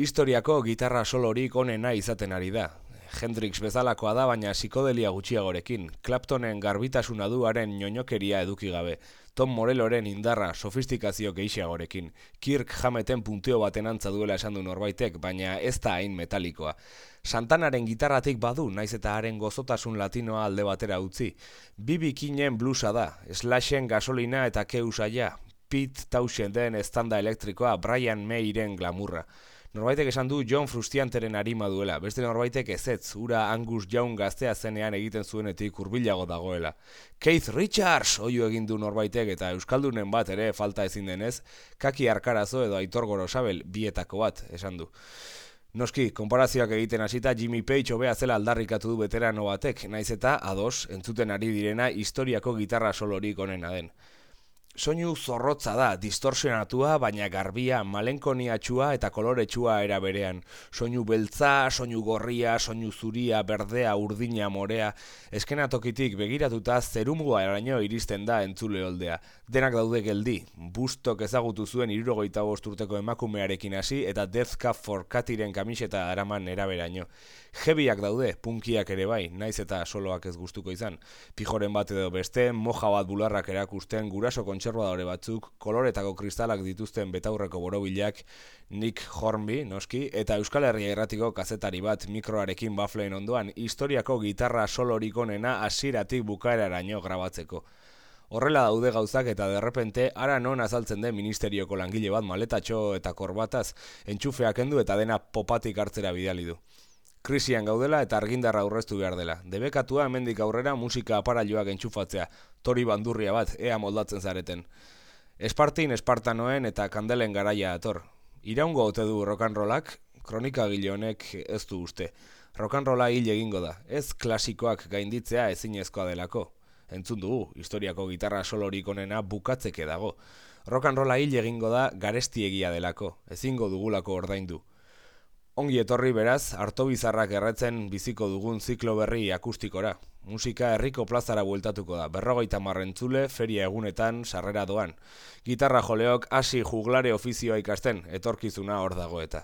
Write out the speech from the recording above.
historiako gitarra solorik onena izaten ari da. Hendrix bezalakoa da, baina psikodelia gutxiagorekin. Claptonen garbitasuna duaren ñoñokeria eduki gabe. Tom Moreloren indarra sofistikazio gehiagorekin. Kirk jameten punteo baten antza duela esan du norbaitek, baina ez da hain metalikoa. Santanaren gitarratik badu, naiz eta haren gozotasun latinoa alde batera utzi. Bibi kinen blusa da, slashen gasolina eta keusaia, Pete Tauschen den estanda elektrikoa, Brian Mayiren glamurra. Norbaitek esan du John Frustianteren arima duela, beste norbaitek ezetz, ura Angus Young gaztea zenean egiten zuenetik urbilago dagoela. Keith Richards oio egin du norbaitek eta Euskaldunen bat ere falta ezin denez, kaki arkarazo edo aitor gorosabel bietako bat esan du. Noski, konparazioak egiten hasita Jimmy Page hobea zela aldarrikatu du veterano batek, naiz eta ados entzuten ari direna historiako gitarra solorik onena den. Soinu zorrotza da, distorsionatua, baina garbia, malenkoniatxua eta koloretsua era berean. Soinu beltza, soinu gorria, soinu zuria, berdea, urdina, morea. Eskena tokitik begiratuta zerumua eraino iristen da entzule holdea. Denak daude geldi, bustok ezagutu zuen irurogeita urteko emakumearekin hasi eta Death Cup for Katiren kamiseta araman eraberaino. Jebiak daude, punkiak ere bai, naiz eta soloak ez gustuko izan. Pijoren bat edo beste, moja bat bularrak erakusten, guraso kontserbadore batzuk, koloretako kristalak dituzten betaurreko borobilak, Nick Hornby, noski, eta Euskal Herria erratiko kazetari bat mikroarekin bafleen ondoan, historiako gitarra solorik onena asiratik bukaeraraino grabatzeko. Horrela daude gauzak eta derrepente ara non azaltzen den ministerioko langile bat maletatxo eta korbataz entxufeak endu eta dena popatik hartzera bidali du. Krisian gaudela eta argindarra aurreztu behar dela. Debekatua hemendik aurrera musika aparailoak entxufatzea, tori bandurria bat, ea moldatzen zareten. Espartin, espartanoen eta kandelen garaia ator. Iraungo ote du rock'n'rollak, kronika honek ez du uste. Rock'n'rolla hil egingo da, ez klasikoak gainditzea ezinezkoa delako. Entzun dugu, historiako gitarra solorik onena bukatzeke dago. Rock'n'rolla hil egingo da garestiegia delako, ezingo dugulako ordaindu. Ongi etorri beraz, harto bizarrak erretzen biziko dugun ziklo berri akustikora. Musika herriko plazara bueltatuko da, berrogeita marrentzule, feria egunetan, sarrera doan. Gitarra joleok hasi juglare ofizioa ikasten, etorkizuna hor dago eta.